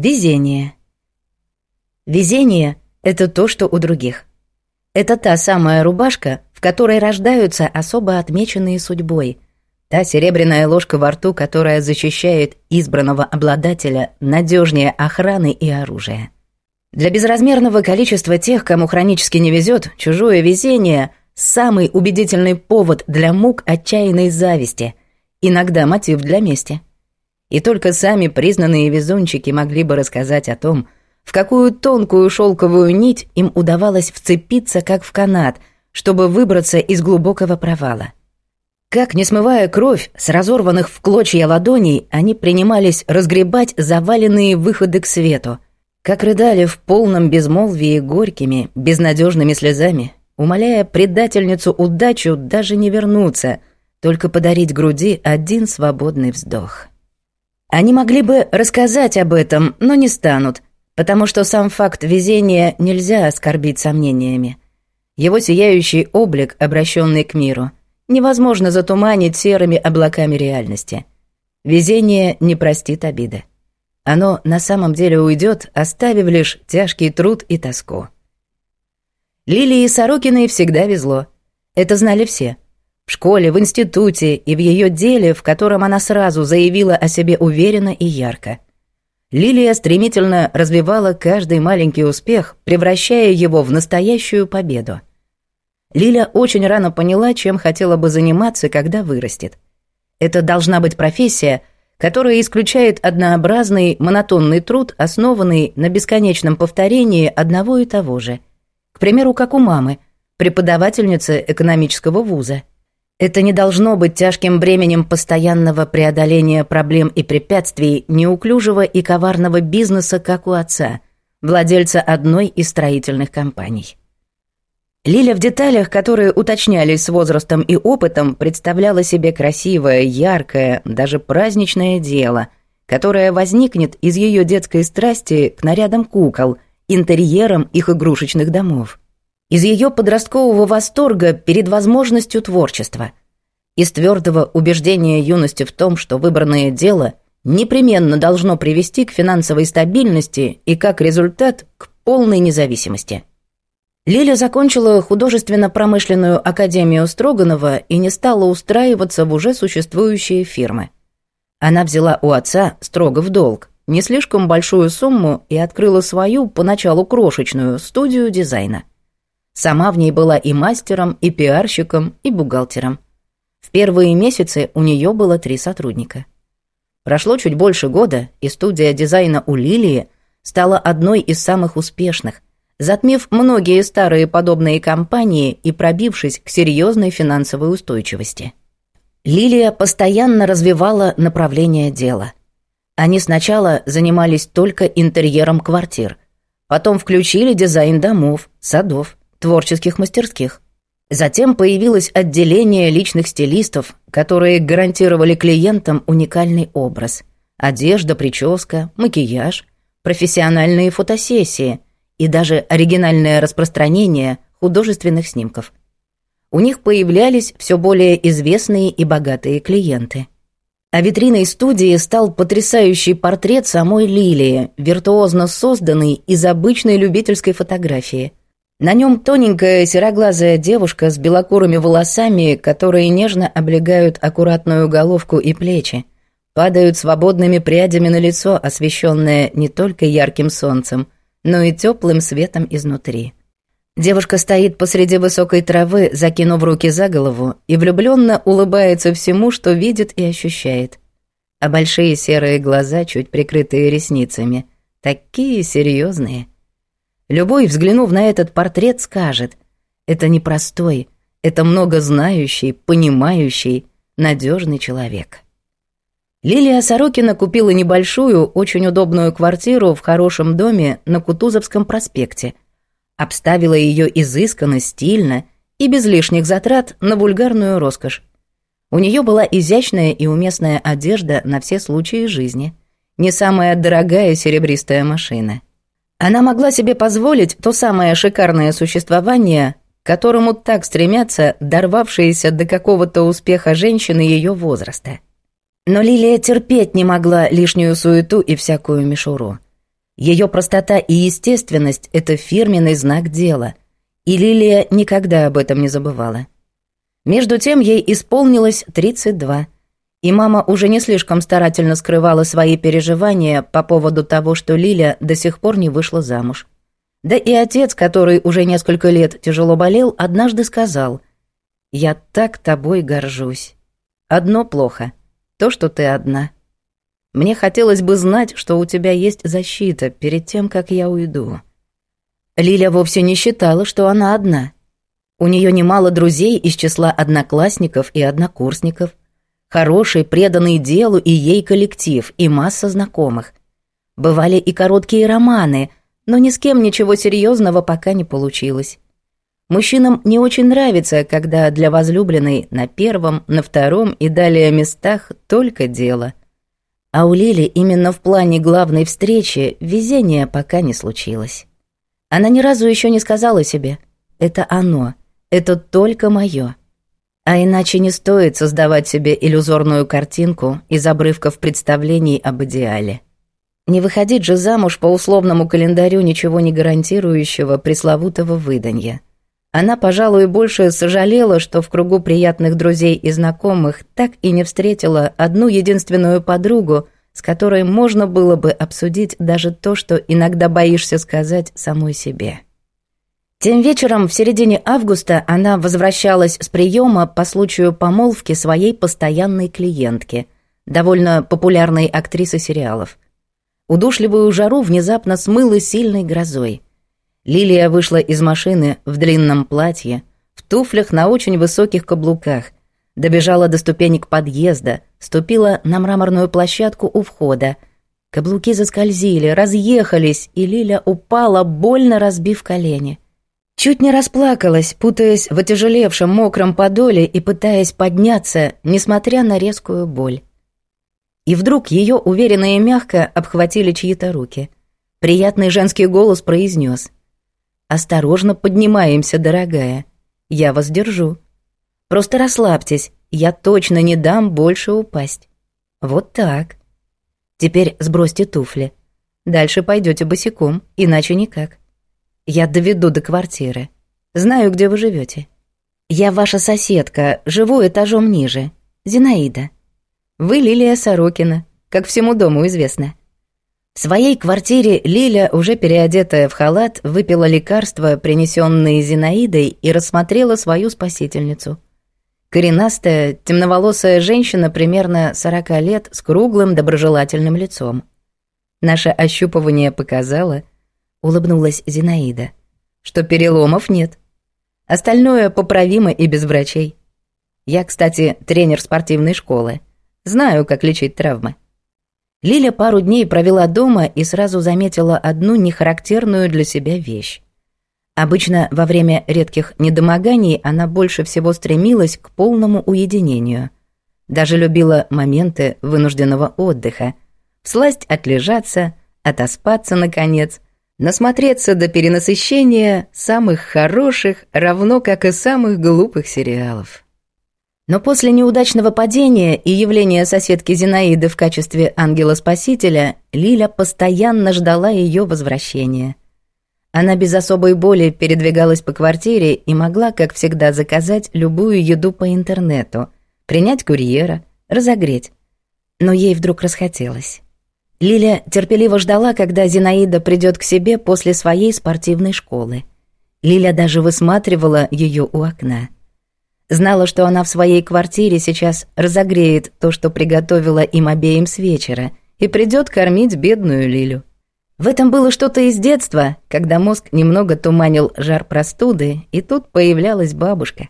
Везение. Везение — это то, что у других. Это та самая рубашка, в которой рождаются особо отмеченные судьбой. Та серебряная ложка во рту, которая защищает избранного обладателя надежнее охраны и оружия. Для безразмерного количества тех, кому хронически не везет, чужое везение — самый убедительный повод для мук отчаянной зависти, иногда мотив для мести. И только сами признанные везунчики могли бы рассказать о том, в какую тонкую шелковую нить им удавалось вцепиться, как в канат, чтобы выбраться из глубокого провала. Как, не смывая кровь с разорванных в клочья ладоней, они принимались разгребать заваленные выходы к свету, как рыдали в полном безмолвии горькими, безнадежными слезами, умоляя предательницу удачу даже не вернуться, только подарить груди один свободный вздох. Они могли бы рассказать об этом, но не станут, потому что сам факт везения нельзя оскорбить сомнениями. Его сияющий облик, обращенный к миру, невозможно затуманить серыми облаками реальности. Везение не простит обиды. Оно на самом деле уйдет, оставив лишь тяжкий труд и тоску. Лилии Сорокиной всегда везло. Это знали все — в школе, в институте и в ее деле, в котором она сразу заявила о себе уверенно и ярко. Лилия стремительно развивала каждый маленький успех, превращая его в настоящую победу. Лиля очень рано поняла, чем хотела бы заниматься, когда вырастет. Это должна быть профессия, которая исключает однообразный, монотонный труд, основанный на бесконечном повторении одного и того же. К примеру, как у мамы, преподавательницы экономического вуза. Это не должно быть тяжким бременем постоянного преодоления проблем и препятствий неуклюжего и коварного бизнеса, как у отца, владельца одной из строительных компаний. Лиля в деталях, которые уточнялись с возрастом и опытом, представляла себе красивое, яркое, даже праздничное дело, которое возникнет из ее детской страсти к нарядам кукол, интерьерам их игрушечных домов из ее подросткового восторга перед возможностью творчества, из твердого убеждения юности в том, что выбранное дело непременно должно привести к финансовой стабильности и, как результат, к полной независимости. Лиля закончила художественно-промышленную академию Строганова и не стала устраиваться в уже существующие фирмы. Она взяла у отца строго в долг, не слишком большую сумму и открыла свою, поначалу крошечную, студию дизайна. Сама в ней была и мастером, и пиарщиком, и бухгалтером. В первые месяцы у нее было три сотрудника. Прошло чуть больше года, и студия дизайна у Лилии стала одной из самых успешных, затмив многие старые подобные компании и пробившись к серьезной финансовой устойчивости. Лилия постоянно развивала направление дела. Они сначала занимались только интерьером квартир, потом включили дизайн домов, садов, творческих мастерских. Затем появилось отделение личных стилистов, которые гарантировали клиентам уникальный образ. Одежда, прическа, макияж, профессиональные фотосессии и даже оригинальное распространение художественных снимков. У них появлялись все более известные и богатые клиенты. А витриной студии стал потрясающий портрет самой Лилии, виртуозно созданный из обычной любительской фотографии – на нем тоненькая сероглазая девушка с белокурыми волосами, которые нежно облегают аккуратную головку и плечи, падают свободными прядями на лицо, освещенное не только ярким солнцем, но и теплым светом изнутри. Девушка стоит посреди высокой травы, закинув руки за голову, и влюбленно улыбается всему, что видит и ощущает. А большие серые глаза, чуть прикрытые ресницами, такие серьезные — Любой, взглянув на этот портрет, скажет, это непростой, это многознающий, понимающий, надежный человек. Лилия Сорокина купила небольшую, очень удобную квартиру в хорошем доме на Кутузовском проспекте. Обставила ее изысканно, стильно и без лишних затрат на вульгарную роскошь. У нее была изящная и уместная одежда на все случаи жизни. Не самая дорогая серебристая машина — она могла себе позволить то самое шикарное существование, к которому так стремятся дорвавшиеся до какого-то успеха женщины ее возраста. Но Лилия терпеть не могла лишнюю суету и всякую мишуру. Ее простота и естественность – это фирменный знак дела, и Лилия никогда об этом не забывала. Между тем ей исполнилось 32, и мама уже не слишком старательно скрывала свои переживания по поводу того, что Лиля до сих пор не вышла замуж. Да и отец, который уже несколько лет тяжело болел, однажды сказал «Я так тобой горжусь. Одно плохо – то, что ты одна. Мне хотелось бы знать, что у тебя есть защита перед тем, как я уйду». Лиля вовсе не считала, что она одна. У нее немало друзей из числа одноклассников и однокурсников, хороший, преданный делу и ей коллектив, и масса знакомых. Бывали и короткие романы – но ни с кем ничего серьезного пока не получилось. Мужчинам не очень нравится, когда для возлюбленной на первом, на втором и далее местах только дело. А у Лили именно в плане главной встречи везения пока не случилось. Она ни разу еще не сказала себе «это оно, это только мое». А иначе не стоит создавать себе иллюзорную картинку из обрывков представлений об идеале. Не выходить же замуж по условному календарю ничего не гарантирующего пресловутого выданья. Она, пожалуй, больше сожалела, что в кругу приятных друзей и знакомых так и не встретила одну единственную подругу, с которой можно было бы обсудить даже то, что иногда боишься сказать самой себе. Тем вечером в середине августа она возвращалась с приема по случаю помолвки своей постоянной клиентки, довольно популярной актрисы сериалов – Удушливую жару внезапно смыло сильной грозой. Лилия вышла из машины в длинном платье, в туфлях на очень высоких каблуках, добежала до ступенек подъезда, ступила на мраморную площадку у входа. Каблуки заскользили, разъехались, и Лиля упала, больно разбив колени. Чуть не расплакалась, путаясь в отяжелевшем мокром подоле и пытаясь подняться, несмотря на резкую боль. И вдруг ее уверенно и мягко обхватили чьи-то руки. Приятный женский голос произнес: «Осторожно поднимаемся, дорогая. Я вас держу. Просто расслабьтесь, я точно не дам больше упасть. Вот так. Теперь сбросьте туфли. Дальше пойдете босиком, иначе никак. Я доведу до квартиры. Знаю, где вы живете. Я ваша соседка, живу этажом ниже. Зинаида. Вы Лилия Сорокина, как всему дому известно. В своей квартире Лиля, уже переодетая в халат, выпила лекарства, принесенные Зинаидой, и рассмотрела свою спасительницу. Коренастая, темноволосая женщина примерно сорока лет с круглым доброжелательным лицом. Наше ощупывание показало, улыбнулась Зинаида, что переломов нет. Остальное поправимо и без врачей. Я, кстати, тренер спортивной школы. Знаю, как лечить травмы. Лиля пару дней провела дома и сразу заметила одну нехарактерную для себя вещь. Обычно во время редких недомоганий она больше всего стремилась к полному уединению. Даже любила моменты вынужденного отдыха. Всласть отлежаться, отоспаться, наконец, насмотреться до перенасыщения самых хороших, равно как и самых глупых сериалов. Но после неудачного падения и явления соседки Зинаиды в качестве ангела-спасителя, Лиля постоянно ждала ее возвращения. Она без особой боли передвигалась по квартире и могла, как всегда, заказать любую еду по интернету, принять курьера, разогреть. Но ей вдруг расхотелось. Лиля терпеливо ждала, когда Зинаида придет к себе после своей спортивной школы. Лиля даже высматривала ее у окна. Знала, что она в своей квартире сейчас разогреет то, что приготовила им обеим с вечера, и придет кормить бедную Лилю. В этом было что-то из детства, когда мозг немного туманил жар простуды, и тут появлялась бабушка.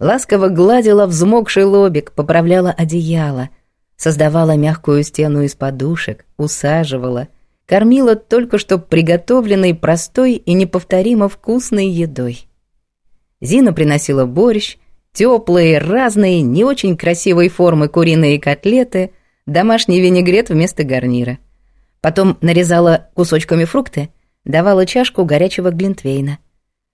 Ласково гладила взмокший лобик, поправляла одеяло, создавала мягкую стену из подушек, усаживала, кормила только что приготовленной простой и неповторимо вкусной едой. Зина приносила борщ, Теплые, разные, не очень красивой формы куриные котлеты, домашний винегрет вместо гарнира. Потом нарезала кусочками фрукты, давала чашку горячего глинтвейна.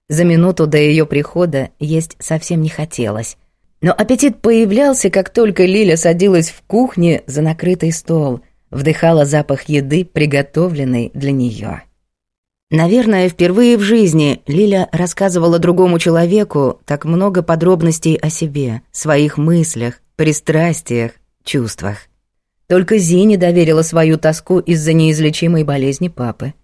За минуту до ее прихода есть совсем не хотелось. Но аппетит появлялся, как только Лиля садилась в кухне за накрытый стол, вдыхала запах еды, приготовленной для нее. Наверное, впервые в жизни Лиля рассказывала другому человеку так много подробностей о себе, своих мыслях, пристрастиях, чувствах. Только Зине доверила свою тоску из-за неизлечимой болезни папы.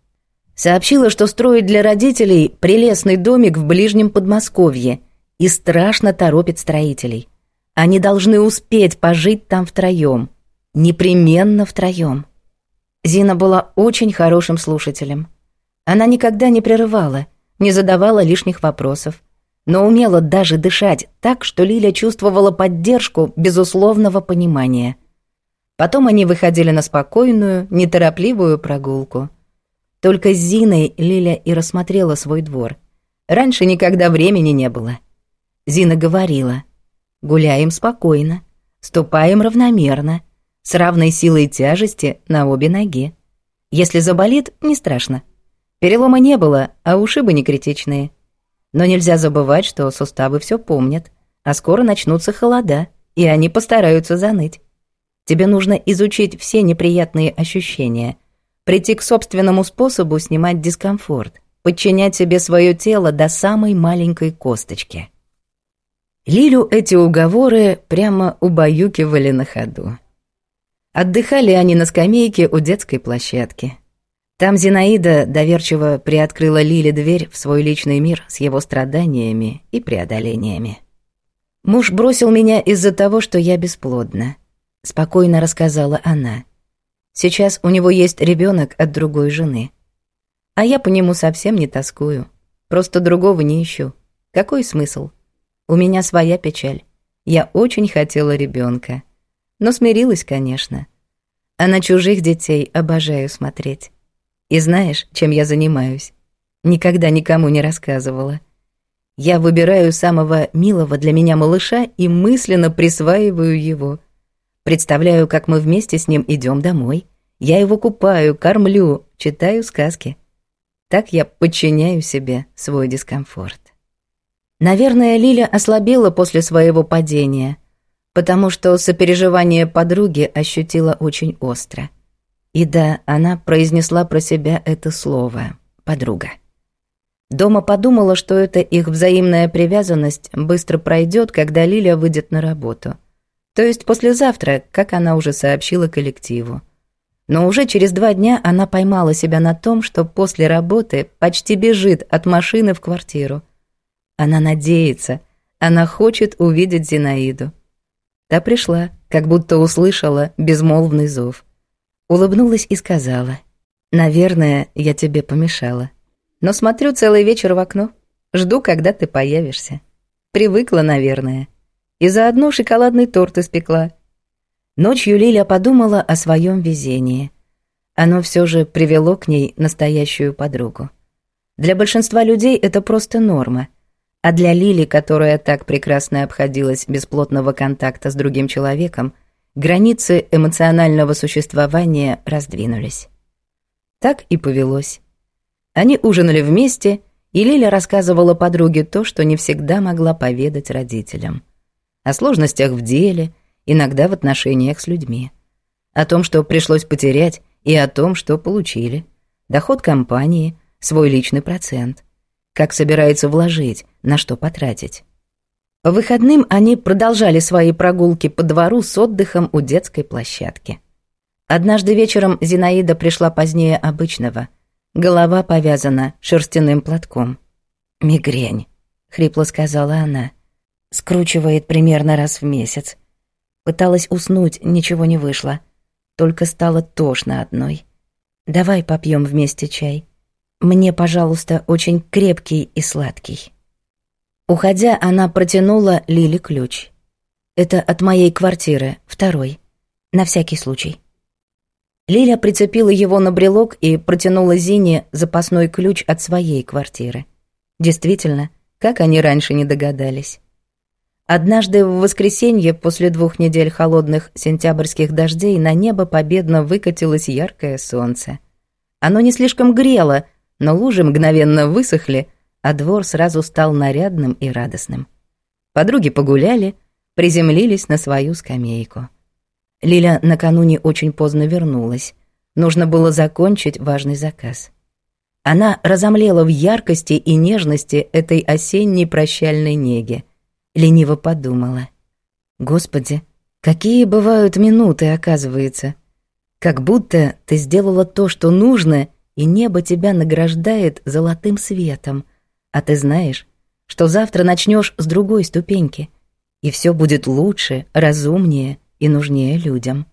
Сообщила, что строит для родителей прелестный домик в ближнем Подмосковье и страшно торопит строителей. Они должны успеть пожить там втроем. Непременно втроем. Зина была очень хорошим слушателем. Она никогда не прерывала, не задавала лишних вопросов, но умела даже дышать так, что Лиля чувствовала поддержку безусловного понимания. Потом они выходили на спокойную, неторопливую прогулку. Только с Зиной Лиля и рассмотрела свой двор. Раньше никогда времени не было. Зина говорила, «Гуляем спокойно, ступаем равномерно, с равной силой тяжести на обе ноги. Если заболит, не страшно. Перелома не было, а ушибы не критичные. Но нельзя забывать, что суставы все помнят, а скоро начнутся холода, и они постараются заныть. Тебе нужно изучить все неприятные ощущения, прийти к собственному способу снимать дискомфорт, подчинять себе свое тело до самой маленькой косточки. Лилю эти уговоры прямо убаюкивали на ходу. Отдыхали они на скамейке у детской площадки. Там Зинаида доверчиво приоткрыла Лиле дверь в свой личный мир с его страданиями и преодолениями. «Муж бросил меня из-за того, что я бесплодна», — спокойно рассказала она. «Сейчас у него есть ребенок от другой жены. А я по нему совсем не тоскую. Просто другого не ищу. Какой смысл? У меня своя печаль. Я очень хотела ребенка, Но смирилась, конечно. А на чужих детей обожаю смотреть. И знаешь, чем я занимаюсь? Никогда никому не рассказывала. Я выбираю самого милого для меня малыша и мысленно присваиваю его. Представляю, как мы вместе с ним идем домой. Я его купаю, кормлю, читаю сказки. Так я подчиняю себе свой дискомфорт. Наверное, Лиля ослабела после своего падения, потому что сопереживание подруги ощутила очень остро — и да, она произнесла про себя это слово «подруга». Дома подумала, что эта их взаимная привязанность быстро пройдет, когда Лиля выйдет на работу. То есть послезавтра, как она уже сообщила коллективу. Но уже через два дня она поймала себя на том, что после работы почти бежит от машины в квартиру. Она надеется, она хочет увидеть Зинаиду. Та пришла, как будто услышала безмолвный зов. Улыбнулась и сказала. «Наверное, я тебе помешала. Но смотрю целый вечер в окно. Жду, когда ты появишься. Привыкла, наверное. И заодно шоколадный торт испекла». Ночью Лиля подумала о своем везении. Оно все же привело к ней настоящую подругу. Для большинства людей это просто норма. А для Лили, которая так прекрасно обходилась без плотного контакта с другим человеком, границы эмоционального существования раздвинулись. Так и повелось. Они ужинали вместе, и Лиля рассказывала подруге то, что не всегда могла поведать родителям. О сложностях в деле, иногда в отношениях с людьми. О том, что пришлось потерять, и о том, что получили. Доход компании, свой личный процент. Как собирается вложить, на что потратить. По выходным они продолжали свои прогулки по двору с отдыхом у детской площадки. Однажды вечером Зинаида пришла позднее обычного. Голова повязана шерстяным платком. «Мигрень», — хрипло сказала она. «Скручивает примерно раз в месяц. Пыталась уснуть, ничего не вышло. Только стало тошно одной. Давай попьем вместе чай. Мне, пожалуйста, очень крепкий и сладкий». Уходя, она протянула Лиле ключ. «Это от моей квартиры, второй. На всякий случай». Лиля прицепила его на брелок и протянула Зине запасной ключ от своей квартиры. Действительно, как они раньше не догадались. Однажды в воскресенье после двух недель холодных сентябрьских дождей на небо победно выкатилось яркое солнце. Оно не слишком грело, но лужи мгновенно высохли, а двор сразу стал нарядным и радостным. Подруги погуляли, приземлились на свою скамейку. Лиля накануне очень поздно вернулась. Нужно было закончить важный заказ. Она разомлела в яркости и нежности этой осенней прощальной неги. Лениво подумала. «Господи, какие бывают минуты, оказывается. Как будто ты сделала то, что нужно, и небо тебя награждает золотым светом. А ты знаешь, что завтра начнешь с другой ступеньки, и все будет лучше, разумнее и нужнее людям.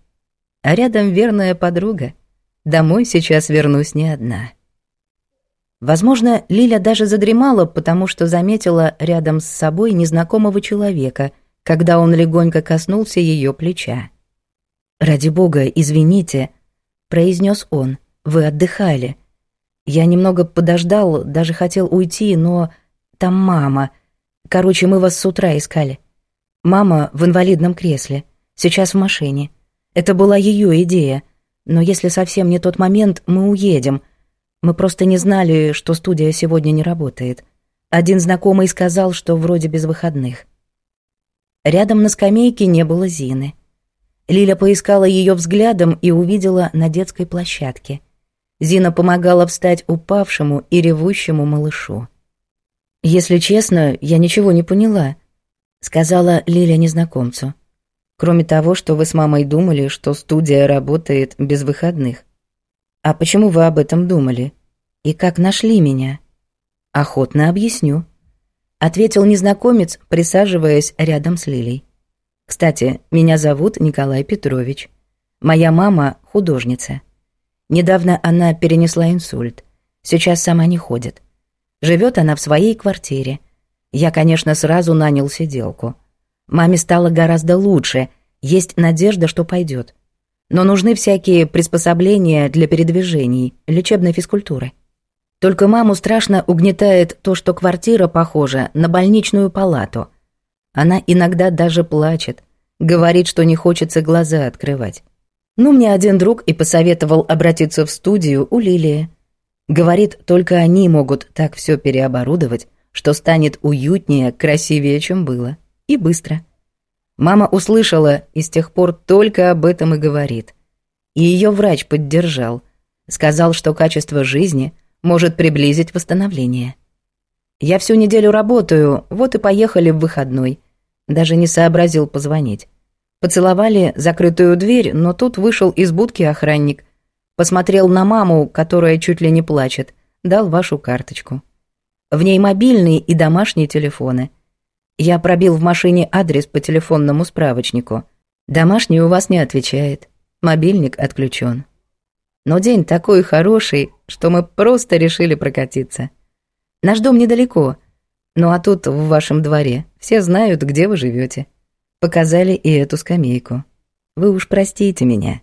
А рядом верная подруга. Домой сейчас вернусь не одна». Возможно, Лиля даже задремала, потому что заметила рядом с собой незнакомого человека, когда он легонько коснулся ее плеча. «Ради бога, извините», — произнес он, — «вы отдыхали. Я немного подождал, даже хотел уйти, но там мама. Короче, мы вас с утра искали. Мама в инвалидном кресле, сейчас в машине. Это была ее идея, но если совсем не тот момент, мы уедем». Мы просто не знали, что студия сегодня не работает. Один знакомый сказал, что вроде без выходных. Рядом на скамейке не было Зины. Лиля поискала ее взглядом и увидела на детской площадке. Зина помогала встать упавшему и ревущему малышу. «Если честно, я ничего не поняла», — сказала Лиля незнакомцу. «Кроме того, что вы с мамой думали, что студия работает без выходных. «А почему вы об этом думали? И как нашли меня?» «Охотно объясню», — ответил незнакомец, присаживаясь рядом с Лилей. «Кстати, меня зовут Николай Петрович. Моя мама — художница. Недавно она перенесла инсульт. Сейчас сама не ходит. Живет она в своей квартире. Я, конечно, сразу нанял сиделку. Маме стало гораздо лучше, есть надежда, что пойдет но нужны всякие приспособления для передвижений, лечебной физкультуры. Только маму страшно угнетает то, что квартира похожа на больничную палату. Она иногда даже плачет, говорит, что не хочется глаза открывать. Ну, мне один друг и посоветовал обратиться в студию у Лилии. Говорит, только они могут так все переоборудовать, что станет уютнее, красивее, чем было. И быстро. Мама услышала и с тех пор только об этом и говорит. И ее врач поддержал. Сказал, что качество жизни может приблизить восстановление. Я всю неделю работаю, вот и поехали в выходной. Даже не сообразил позвонить. Поцеловали закрытую дверь, но тут вышел из будки охранник. Посмотрел на маму, которая чуть ли не плачет. Дал вашу карточку. В ней мобильный и домашние телефоны – я пробил в машине адрес по телефонному справочнику. Домашний у вас не отвечает. Мобильник отключен. Но день такой хороший, что мы просто решили прокатиться. Наш дом недалеко. Ну а тут, в вашем дворе, все знают, где вы живете. Показали и эту скамейку. Вы уж простите меня.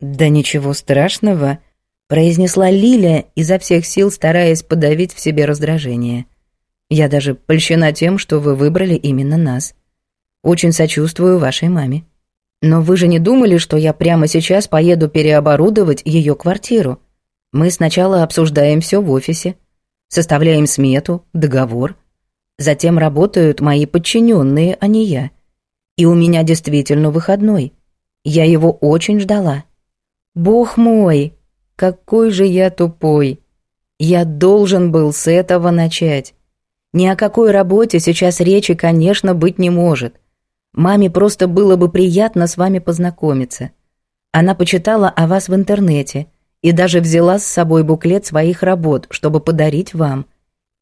Да ничего страшного, произнесла Лиля, изо всех сил стараясь подавить в себе раздражение. Я даже польщена тем, что вы выбрали именно нас. Очень сочувствую вашей маме. Но вы же не думали, что я прямо сейчас поеду переоборудовать ее квартиру? Мы сначала обсуждаем все в офисе, составляем смету, договор. Затем работают мои подчиненные, а не я. И у меня действительно выходной. Я его очень ждала. Бог мой, какой же я тупой. Я должен был с этого начать. Ни о какой работе сейчас речи, конечно, быть не может. Маме просто было бы приятно с вами познакомиться. Она почитала о вас в интернете и даже взяла с собой буклет своих работ, чтобы подарить вам.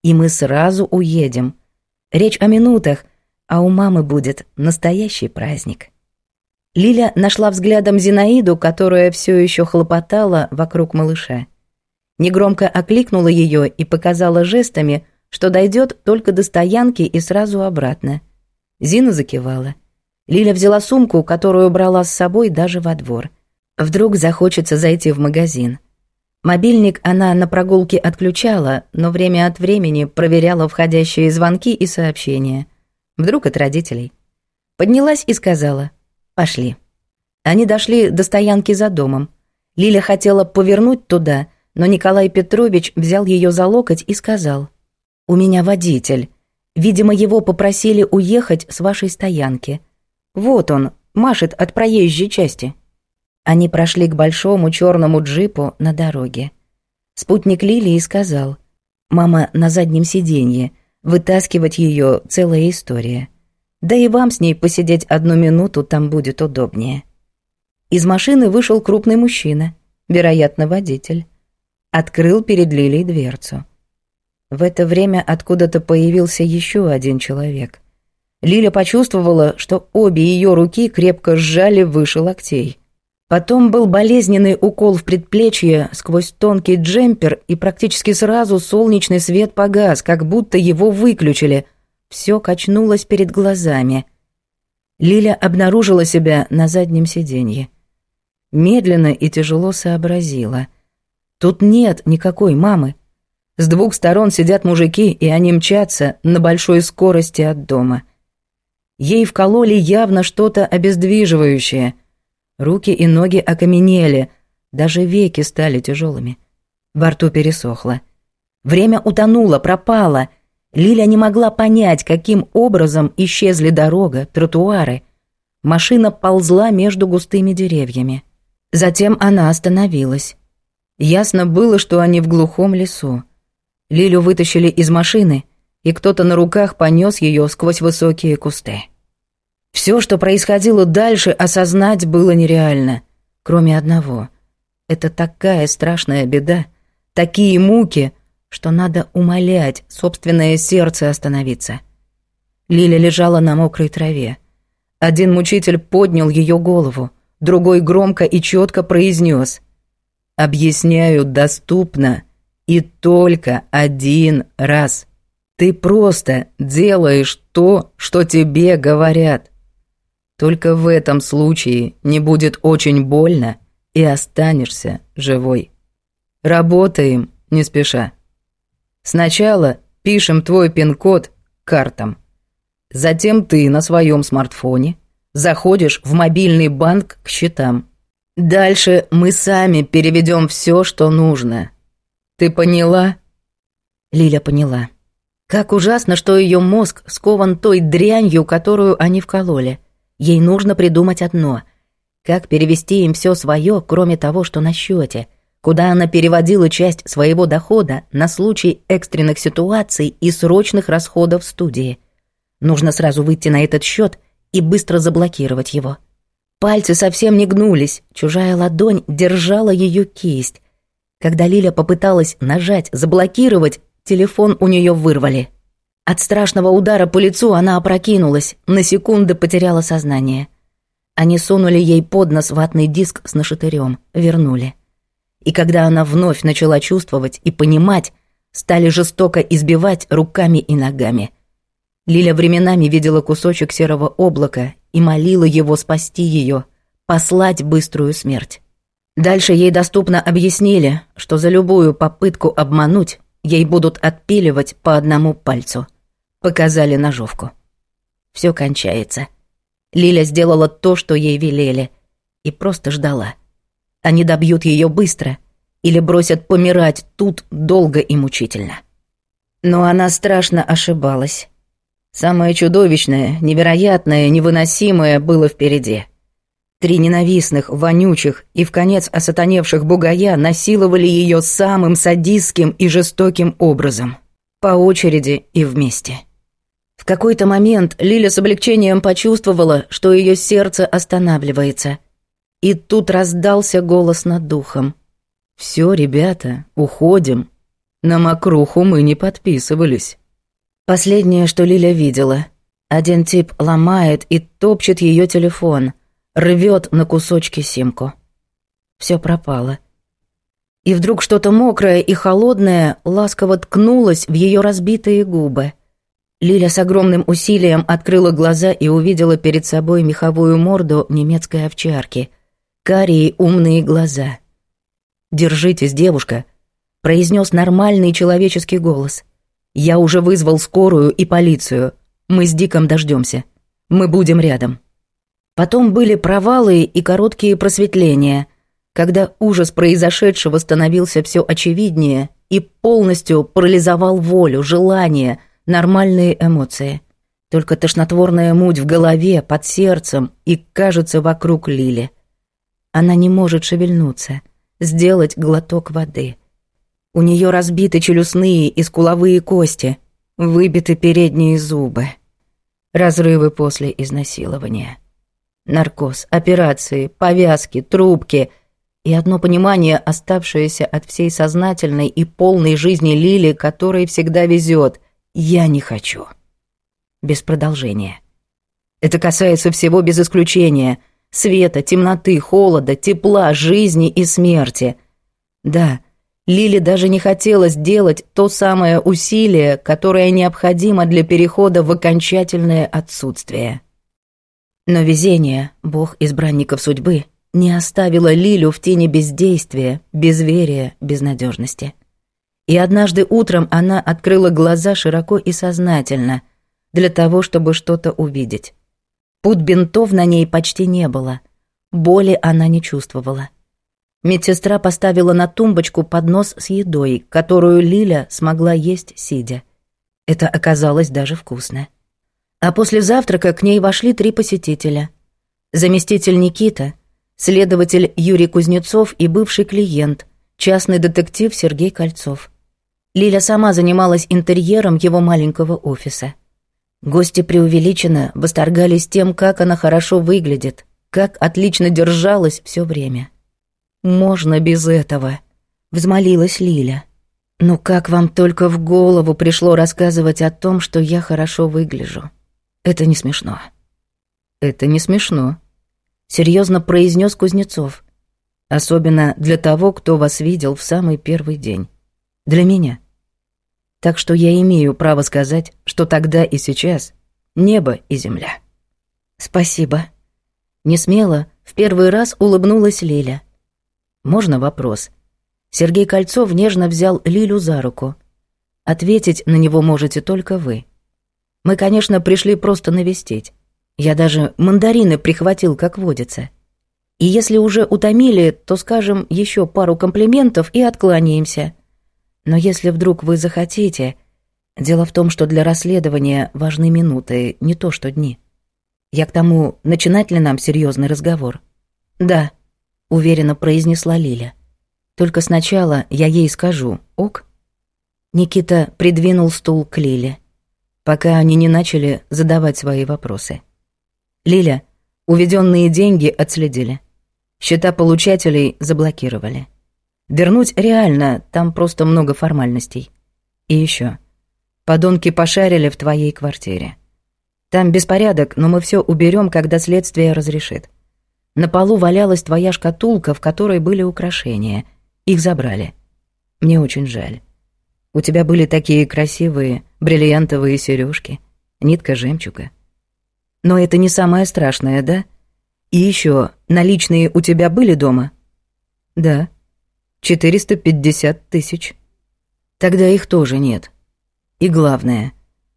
И мы сразу уедем. Речь о минутах, а у мамы будет настоящий праздник. Лиля нашла взглядом Зинаиду, которая все еще хлопотала вокруг малыша. Негромко окликнула ее и показала жестами, что дойдет только до стоянки и сразу обратно. Зина закивала. Лиля взяла сумку, которую брала с собой даже во двор. Вдруг захочется зайти в магазин. Мобильник она на прогулке отключала, но время от времени проверяла входящие звонки и сообщения. Вдруг от родителей. Поднялась и сказала «Пошли». Они дошли до стоянки за домом. Лиля хотела повернуть туда, но Николай Петрович взял ее за локоть и сказал «У меня водитель. Видимо, его попросили уехать с вашей стоянки. Вот он, машет от проезжей части». Они прошли к большому черному джипу на дороге. Спутник Лилии сказал, «Мама на заднем сиденье, вытаскивать ее целая история. Да и вам с ней посидеть одну минуту там будет удобнее». Из машины вышел крупный мужчина, вероятно, водитель. Открыл перед Лилией дверцу. В это время откуда-то появился еще один человек. Лиля почувствовала, что обе ее руки крепко сжали выше локтей. Потом был болезненный укол в предплечье сквозь тонкий джемпер, и практически сразу солнечный свет погас, как будто его выключили. Все качнулось перед глазами. Лиля обнаружила себя на заднем сиденье. Медленно и тяжело сообразила. Тут нет никакой мамы. С двух сторон сидят мужики, и они мчатся на большой скорости от дома. Ей вкололи явно что-то обездвиживающее. Руки и ноги окаменели, даже веки стали тяжелыми. Во рту пересохло. Время утонуло, пропало. Лиля не могла понять, каким образом исчезли дорога, тротуары. Машина ползла между густыми деревьями. Затем она остановилась. Ясно было, что они в глухом лесу. Лилю вытащили из машины, и кто-то на руках понес ее сквозь высокие кусты. Все, что происходило дальше, осознать было нереально, кроме одного. Это такая страшная беда, такие муки, что надо умолять собственное сердце остановиться. Лиля лежала на мокрой траве. Один мучитель поднял ее голову, другой громко и четко произнес «Объясняю доступно и только один раз. Ты просто делаешь то, что тебе говорят. Только в этом случае не будет очень больно и останешься живой. Работаем не спеша. Сначала пишем твой пин-код картам. Затем ты на своем смартфоне заходишь в мобильный банк к счетам. Дальше мы сами переведем все, что нужно. Ты поняла? Лиля поняла. Как ужасно, что ее мозг скован той дрянью, которую они вкололи. Ей нужно придумать одно. Как перевести им все свое, кроме того, что на счете, куда она переводила часть своего дохода на случай экстренных ситуаций и срочных расходов студии. Нужно сразу выйти на этот счет и быстро заблокировать его. Пальцы совсем не гнулись, чужая ладонь держала ее кисть. Когда Лиля попыталась нажать «заблокировать», телефон у нее вырвали. От страшного удара по лицу она опрокинулась, на секунды потеряла сознание. Они сунули ей под нос ватный диск с нашатырем, вернули. И когда она вновь начала чувствовать и понимать, стали жестоко избивать руками и ногами. Лиля временами видела кусочек серого облака и молила его спасти ее, послать быструю смерть. Дальше ей доступно объяснили, что за любую попытку обмануть ей будут отпиливать по одному пальцу. Показали ножовку. Все кончается. Лиля сделала то, что ей велели, и просто ждала. Они добьют ее быстро или бросят помирать тут долго и мучительно. Но она страшно ошибалась. Самое чудовищное, невероятное, невыносимое было впереди. Три ненавистных, вонючих и в конец осатаневших бугая насиловали ее самым садистским и жестоким образом. По очереди и вместе. В какой-то момент Лиля с облегчением почувствовала, что ее сердце останавливается. И тут раздался голос над духом. «Все, ребята, уходим. На мокруху мы не подписывались». Последнее, что Лиля видела. Один тип ломает и топчет ее телефон, рвет на кусочки симку. Все пропало. И вдруг что-то мокрое и холодное ласково ткнулось в ее разбитые губы. Лиля с огромным усилием открыла глаза и увидела перед собой меховую морду немецкой овчарки. Карие умные глаза. «Держитесь, девушка», — произнес нормальный человеческий голос. «Я уже вызвал скорую и полицию. Мы с Диком дождемся. Мы будем рядом». Потом были провалы и короткие просветления, когда ужас произошедшего становился все очевиднее и полностью парализовал волю, желание — нормальные эмоции. Только тошнотворная муть в голове, под сердцем и, кажется, вокруг Лили. Она не может шевельнуться, сделать глоток воды. У нее разбиты челюстные и скуловые кости, выбиты передние зубы. Разрывы после изнасилования. Наркоз, операции, повязки, трубки и одно понимание, оставшееся от всей сознательной и полной жизни Лили, которой всегда везет. Я не хочу. Без продолжения. Это касается всего без исключения — Света, темноты, холода, тепла, жизни и смерти. Да, Лили даже не хотела сделать то самое усилие, которое необходимо для перехода в окончательное отсутствие. Но везение, бог избранников судьбы, не оставило Лилю в тени бездействия, безверия, безнадежности. И однажды утром она открыла глаза широко и сознательно, для того, чтобы что-то увидеть. Пут бинтов на ней почти не было. Боли она не чувствовала. Медсестра поставила на тумбочку поднос с едой, которую Лиля смогла есть сидя. Это оказалось даже вкусно. А после завтрака к ней вошли три посетителя. Заместитель Никита, следователь Юрий Кузнецов и бывший клиент, частный детектив Сергей Кольцов. Лиля сама занималась интерьером его маленького офиса. Гости преувеличенно восторгались тем, как она хорошо выглядит, как отлично держалась все время. «Можно без этого», — взмолилась Лиля. «Ну как вам только в голову пришло рассказывать о том, что я хорошо выгляжу? Это не смешно». «Это не смешно», — серьезно произнес Кузнецов. «Особенно для того, кто вас видел в самый первый день. Для меня». Так что я имею право сказать, что тогда и сейчас небо и земля. Спасибо. Не смело, в первый раз улыбнулась Лиля. Можно вопрос? Сергей Кольцов нежно взял Лилю за руку. Ответить на него можете только вы. Мы, конечно, пришли просто навестить. Я даже мандарины прихватил, как водится. И если уже утомили, то скажем еще пару комплиментов и откланяемся. Но если вдруг вы захотите... Дело в том, что для расследования важны минуты, не то что дни. Я к тому, начинать ли нам серьезный разговор? Да, уверенно произнесла Лиля. Только сначала я ей скажу, ок? Никита придвинул стул к Лиле, пока они не начали задавать свои вопросы. Лиля, уведенные деньги отследили. Счета получателей заблокировали. Вернуть реально, там просто много формальностей. И еще. Подонки пошарили в твоей квартире. Там беспорядок, но мы все уберем, когда следствие разрешит. На полу валялась твоя шкатулка, в которой были украшения. Их забрали. Мне очень жаль. У тебя были такие красивые бриллиантовые сережки, нитка жемчуга. Но это не самое страшное, да? И еще наличные у тебя были дома? Да. 450 тысяч. Тогда их тоже нет. И главное,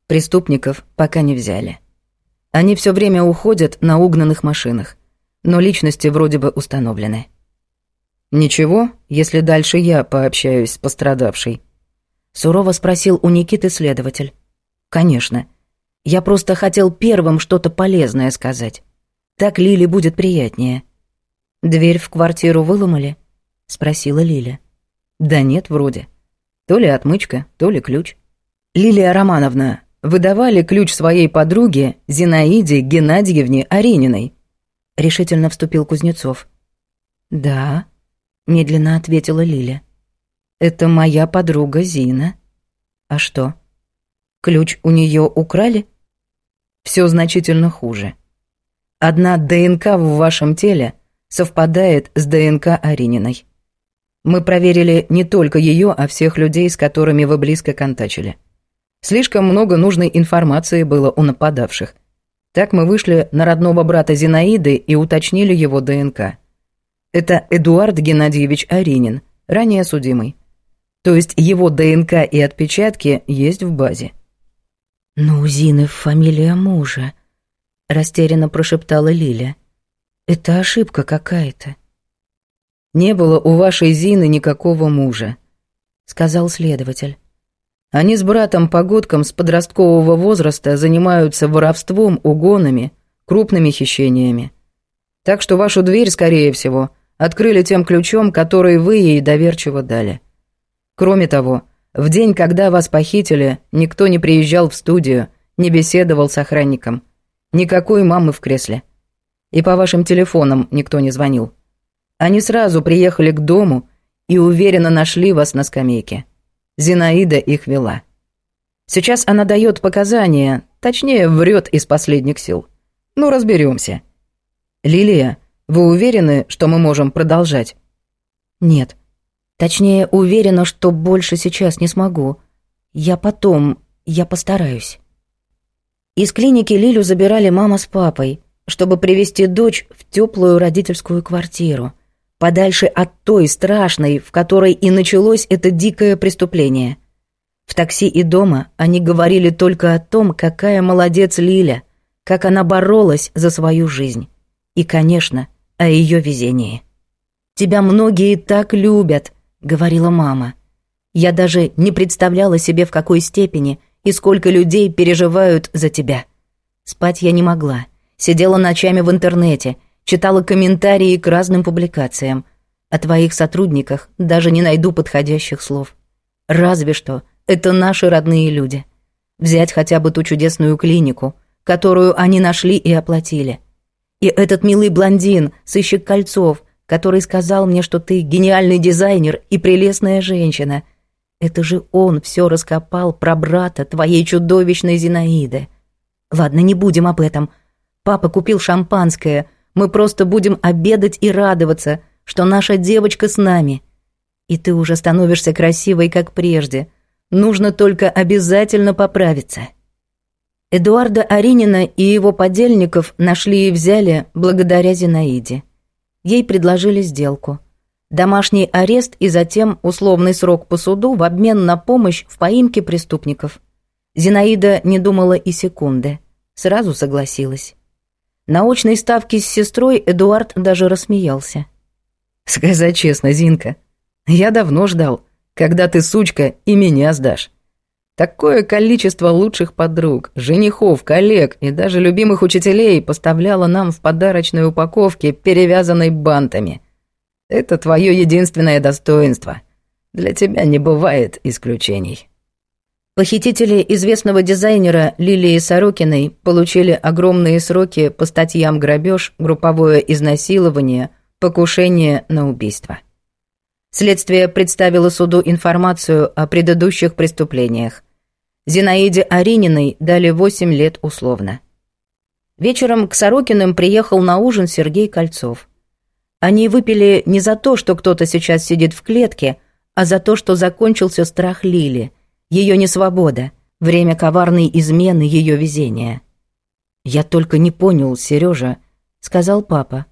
преступников пока не взяли. Они все время уходят на угнанных машинах, но личности вроде бы установлены. «Ничего, если дальше я пообщаюсь с пострадавшей?» Сурово спросил у Никиты следователь. «Конечно. Я просто хотел первым что-то полезное сказать. Так Лиле будет приятнее. Дверь в квартиру выломали?» — спросила Лиля. «Да нет, вроде. То ли отмычка, то ли ключ». «Лилия Романовна, вы давали ключ своей подруге Зинаиде Геннадьевне Арениной?» — решительно вступил Кузнецов. «Да», — медленно ответила Лиля. «Это моя подруга Зина. А что? Ключ у нее украли?» Все значительно хуже. Одна ДНК в вашем теле совпадает с ДНК Арининой. Мы проверили не только ее, а всех людей, с которыми вы близко контачили. Слишком много нужной информации было у нападавших. Так мы вышли на родного брата Зинаиды и уточнили его ДНК. Это Эдуард Геннадьевич Аринин, ранее судимый. То есть его ДНК и отпечатки есть в базе. «Но у Зины фамилия мужа», — растерянно прошептала Лиля. «Это ошибка какая-то». «Не было у вашей Зины никакого мужа», — сказал следователь. «Они с братом Погодком с подросткового возраста занимаются воровством, угонами, крупными хищениями. Так что вашу дверь, скорее всего, открыли тем ключом, который вы ей доверчиво дали. Кроме того, в день, когда вас похитили, никто не приезжал в студию, не беседовал с охранником. Никакой мамы в кресле. И по вашим телефонам никто не звонил. Они сразу приехали к дому и уверенно нашли вас на скамейке. Зинаида их вела. Сейчас она дает показания, точнее, врет из последних сил. Ну, разберемся. Лилия, вы уверены, что мы можем продолжать? Нет. Точнее, уверена, что больше сейчас не смогу. Я потом, я постараюсь. Из клиники Лилю забирали мама с папой, чтобы привести дочь в теплую родительскую квартиру, подальше от той страшной, в которой и началось это дикое преступление. В такси и дома они говорили только о том, какая молодец Лиля, как она боролась за свою жизнь. И, конечно, о ее везении. «Тебя многие так любят», — говорила мама. «Я даже не представляла себе, в какой степени и сколько людей переживают за тебя. Спать я не могла, сидела ночами в интернете, читала комментарии к разным публикациям. О твоих сотрудниках даже не найду подходящих слов. Разве что это наши родные люди. Взять хотя бы ту чудесную клинику, которую они нашли и оплатили. И этот милый блондин, сыщик кольцов, который сказал мне, что ты гениальный дизайнер и прелестная женщина. Это же он все раскопал про брата твоей чудовищной Зинаиды. Ладно, не будем об этом. Папа купил шампанское, мы просто будем обедать и радоваться, что наша девочка с нами. И ты уже становишься красивой, как прежде. Нужно только обязательно поправиться. Эдуарда Аринина и его подельников нашли и взяли благодаря Зинаиде. Ей предложили сделку. Домашний арест и затем условный срок по суду в обмен на помощь в поимке преступников. Зинаида не думала и секунды. Сразу согласилась. На очной ставке с сестрой Эдуард даже рассмеялся. «Сказать честно, Зинка, я давно ждал, когда ты, сучка, и меня сдашь. Такое количество лучших подруг, женихов, коллег и даже любимых учителей поставляло нам в подарочной упаковке, перевязанной бантами. Это твое единственное достоинство. Для тебя не бывает исключений». Похитители известного дизайнера Лилии Сорокиной получили огромные сроки по статьям грабеж, групповое изнасилование, покушение на убийство. Следствие представило суду информацию о предыдущих преступлениях. Зинаиде Арининой дали 8 лет условно. Вечером к Сорокиным приехал на ужин Сергей Кольцов. Они выпили не за то, что кто-то сейчас сидит в клетке, а за то, что закончился страх Лили – ее несвобода, время коварной измены ее везения. «Я только не понял, Сережа, сказал папа.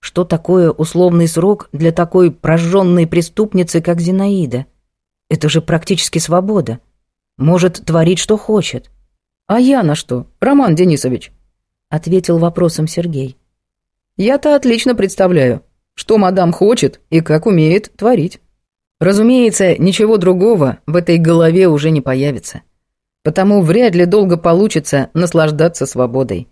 «Что такое условный срок для такой прожженной преступницы, как Зинаида? Это же практически свобода. Может творить, что хочет». «А я на что, Роман Денисович?» — ответил вопросом Сергей. «Я-то отлично представляю, что мадам хочет и как умеет творить». Разумеется, ничего другого в этой голове уже не появится. Потому вряд ли долго получится наслаждаться свободой.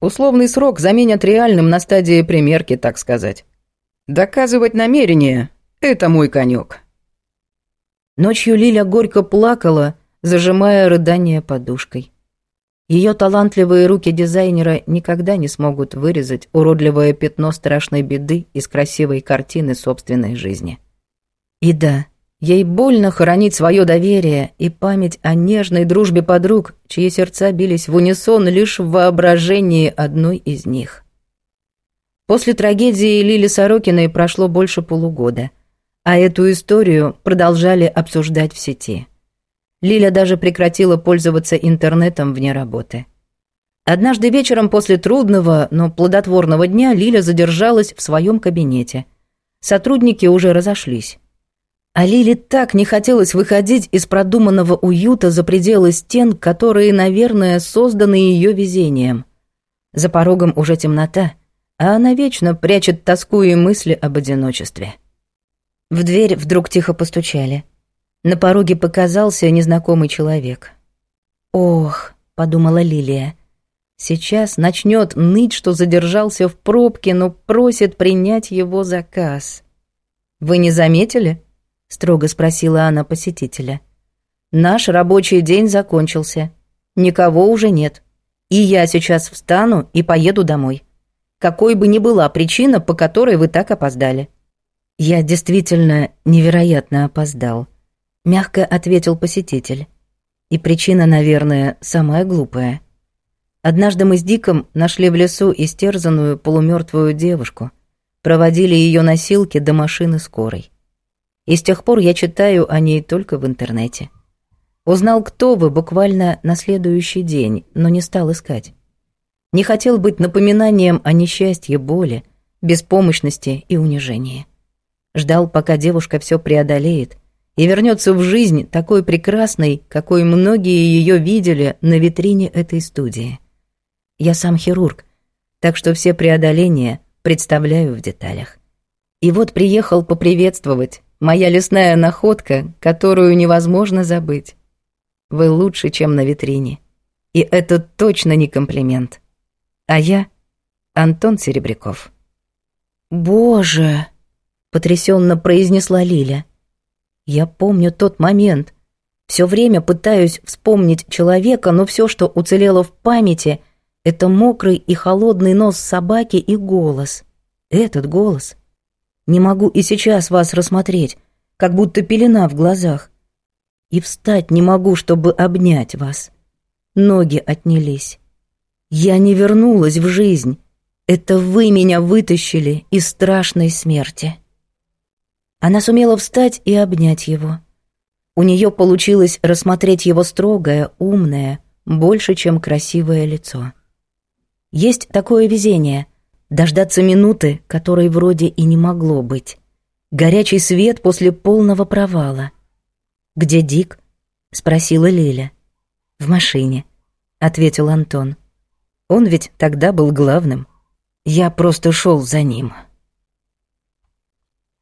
Условный срок заменят реальным на стадии примерки, так сказать. Доказывать намерение – это мой конек. Ночью Лиля горько плакала, зажимая рыдание подушкой. Ее талантливые руки дизайнера никогда не смогут вырезать уродливое пятно страшной беды из красивой картины собственной жизни. И да, ей больно хоронить свое доверие и память о нежной дружбе подруг, чьи сердца бились в унисон лишь в воображении одной из них. После трагедии Лили Сорокиной прошло больше полугода, а эту историю продолжали обсуждать в сети. Лиля даже прекратила пользоваться интернетом вне работы. Однажды вечером после трудного, но плодотворного дня Лиля задержалась в своем кабинете. Сотрудники уже разошлись. А Лиле так не хотелось выходить из продуманного уюта за пределы стен, которые, наверное, созданы ее везением. За порогом уже темнота, а она вечно прячет тоску и мысли об одиночестве. В дверь вдруг тихо постучали. На пороге показался незнакомый человек. «Ох», — подумала Лилия, — Сейчас начнет ныть, что задержался в пробке, но просит принять его заказ. «Вы не заметили?» — строго спросила она посетителя. «Наш рабочий день закончился. Никого уже нет. И я сейчас встану и поеду домой. Какой бы ни была причина, по которой вы так опоздали». «Я действительно невероятно опоздал», — мягко ответил посетитель. «И причина, наверное, самая глупая». Однажды мы с Диком нашли в лесу истерзанную полумертвую девушку, проводили ее носилки до машины скорой. И с тех пор я читаю о ней только в интернете. Узнал, кто вы, буквально на следующий день, но не стал искать. Не хотел быть напоминанием о несчастье, боли, беспомощности и унижении. Ждал, пока девушка все преодолеет и вернется в жизнь такой прекрасной, какой многие ее видели на витрине этой студии. Я сам хирург, так что все преодоления представляю в деталях. И вот приехал поприветствовать, моя лесная находка, которую невозможно забыть. Вы лучше, чем на витрине. И это точно не комплимент. А я — Антон Серебряков. «Боже!» — потрясенно произнесла Лиля. «Я помню тот момент. Все время пытаюсь вспомнить человека, но все, что уцелело в памяти — это мокрый и холодный нос собаки и голос. Этот голос. Не могу и сейчас вас рассмотреть, как будто пелена в глазах. И встать не могу, чтобы обнять вас. Ноги отнялись. Я не вернулась в жизнь. Это вы меня вытащили из страшной смерти. Она сумела встать и обнять его. У нее получилось рассмотреть его строгое, умное, больше, чем красивое лицо. Есть такое везение — дождаться минуты, которой вроде и не могло быть. Горячий свет после полного провала. «Где Дик?» — спросила Лиля. «В машине», — ответил Антон. «Он ведь тогда был главным. Я просто шел за ним».